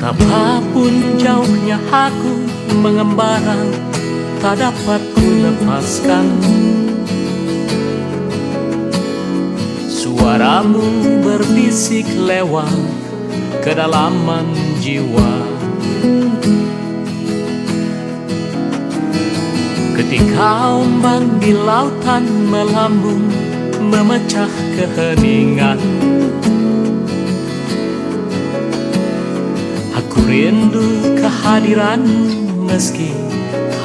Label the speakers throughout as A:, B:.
A: Betapapun jauhnya aku mengembara Tak dapat ku lepaskan Suaramu berbisik lewat kedalaman jiwa. Ketika ombak di lautan melambung Memecah keheningan Aku rindu kehadiran meski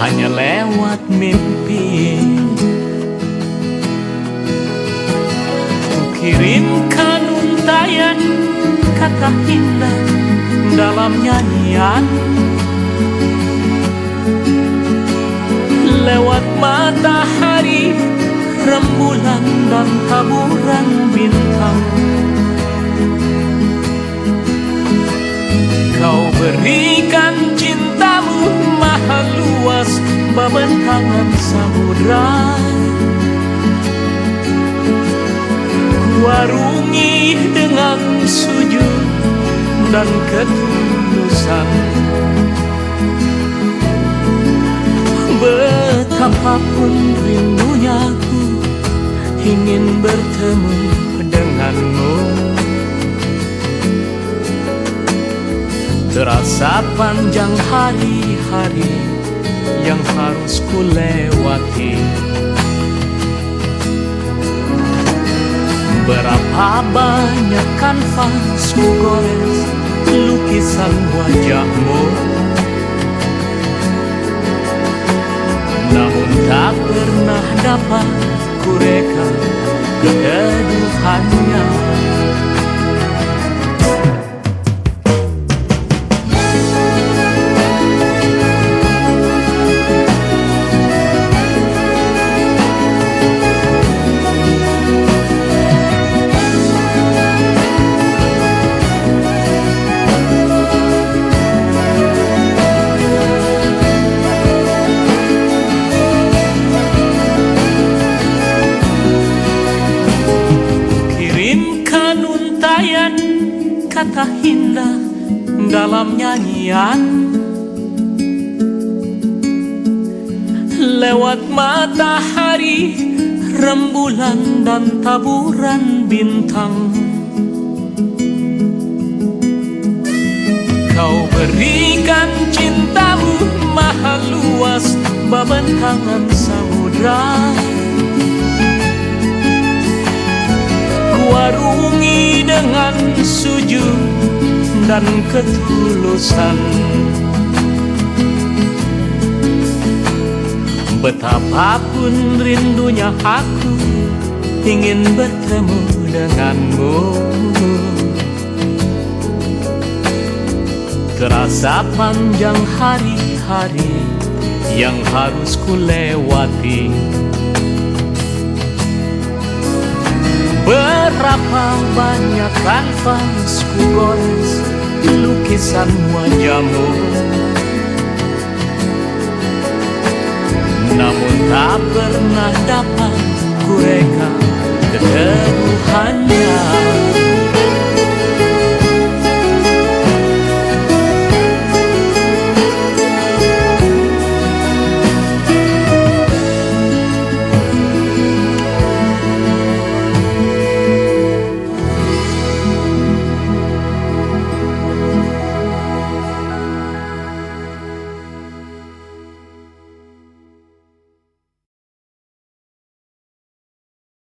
A: hanya lewat mimpi. Ku kirimkan untayan kata indah dalam nyanyian. Lewat matahari, rembulan dan taburan Babentangan samudra Kuarungi dengan sujud dan ketulusan. Betapapun rindunya aku Ingin bertemu denganmu. Terasa panjang hari-hari yang harus ku lewati Berapa banyak kanvas ku gores lukisan wajahmu. Namun tak pernah dapat ku reka keteduhannya kata indah dalam nyanyian. Lewat matahari, rembulan dan taburan bintang. Kau berikan cintamu maha luas Babentangan samudra Kuarungi dengan sujud dan ketulusan. Betapapun rindunya aku ingin bertemu denganmu. Terasa panjang hari-hari yang harus ku lewati Berapa banyak kanvas ku gores lukisan wajahmu. Namun tak pernah dapat ku reka keteduhannya